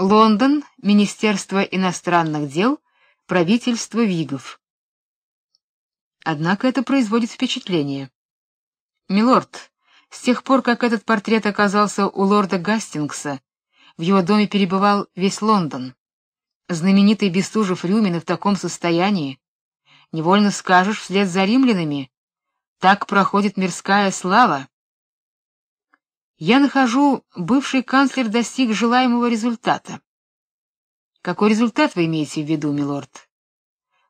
Лондон, Министерство иностранных дел, правительство Вигов. Однако это производит впечатление. Милорд, с тех пор, как этот портрет оказался у лорда Гастингса, в его доме перебывал весь Лондон. Знаменитый Бестужев Рюмин в таком состоянии, невольно скажешь вслед за римлянами, так проходит мирская слава. Я нахожу, бывший канцлер достиг желаемого результата. Какой результат вы имеете в виду, милорд?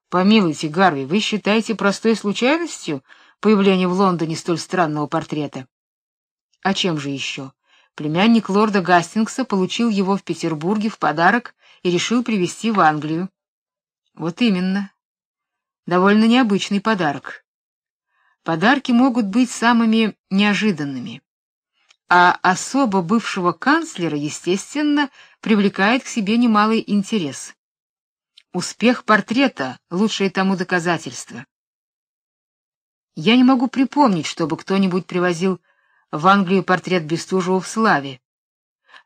Помилуйте, Гарви, вы считаете простой случайностью появление в Лондоне столь странного портрета? А чем же еще? Племянник лорда Гастингса получил его в Петербурге в подарок и решил привезти в Англию. Вот именно. Довольно необычный подарок. Подарки могут быть самыми неожиданными а особо бывшего канцлера, естественно, привлекает к себе немалый интерес. Успех портрета лучшее тому доказательство. Я не могу припомнить, чтобы кто-нибудь привозил в Англию портрет Бестужева в славе.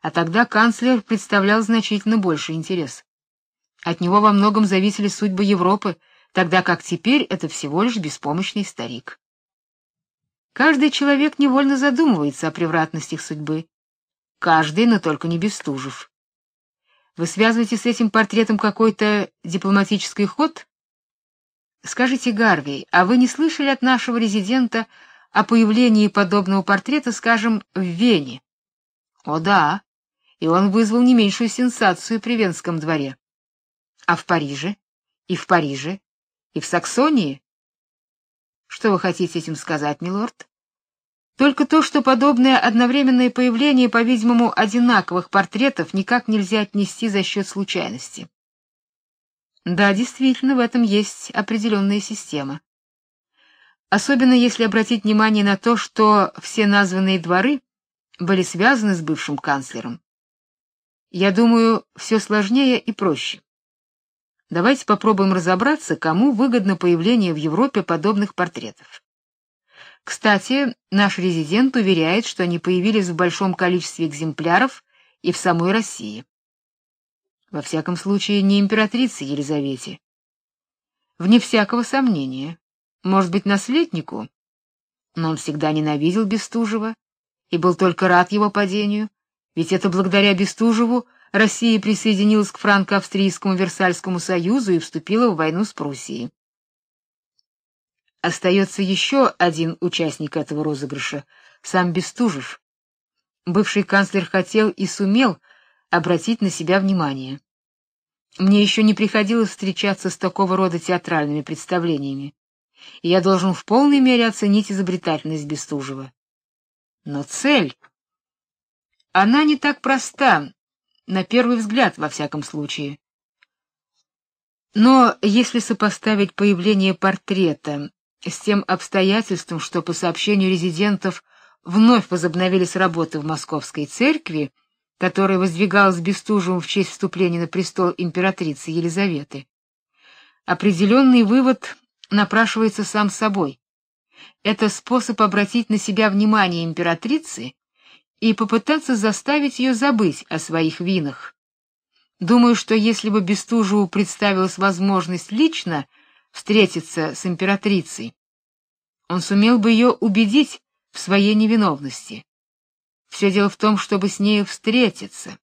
А тогда канцлер представлял значительно больший интерес. От него во многом зависели судьбы Европы, тогда как теперь это всего лишь беспомощный старик. Каждый человек невольно задумывается о превратностях судьбы. Каждый, но только не Бестужев. Вы связываете с этим портретом какой-то дипломатический ход? Скажите, Гарви, а вы не слышали от нашего резидента о появлении подобного портрета, скажем, в Вене? О да, и он вызвал не меньшую сенсацию при Венском дворе. А в Париже? И в Париже? И в Саксонии? Что вы хотите этим сказать, милорд? Только то, что подобное одновременное появление, по-видимому, одинаковых портретов никак нельзя отнести за счет случайности. Да, действительно, в этом есть определенная система. Особенно если обратить внимание на то, что все названные дворы были связаны с бывшим канцлером. Я думаю, все сложнее и проще. Давайте попробуем разобраться, кому выгодно появление в Европе подобных портретов. Кстати, наш резидент уверяет, что они появились в большом количестве экземпляров и в самой России. Во всяком случае, не императрице Елизавете. Вне всякого сомнения. Может быть, наследнику? Но он всегда ненавидел Бестужева и был только рад его падению, ведь это благодаря Бестужеву Россия присоединилась к франко-австрийскому Версальскому союзу и вступила в войну с Пруссией. Остается еще один участник этого розыгрыша сам Бестужев. Бывший канцлер хотел и сумел обратить на себя внимание. Мне еще не приходилось встречаться с такого рода театральными представлениями, и я должен в полной мере оценить изобретательность Бестужева. Но цель она не так проста, на первый взгляд, во всяком случае. Но если сопоставить появление портрета с тем обстоятельством, что по сообщению резидентов вновь возобновились работы в Московской церкви, которая воздвигалась Бестужевым в честь вступления на престол императрицы Елизаветы, определенный вывод напрашивается сам собой. Это способ обратить на себя внимание императрицы и попытаться заставить ее забыть о своих винах. Думаю, что если бы Бестужеву представилась возможность лично встретиться с императрицей, он сумел бы ее убедить в своей невиновности. Все дело в том, чтобы с ней встретиться.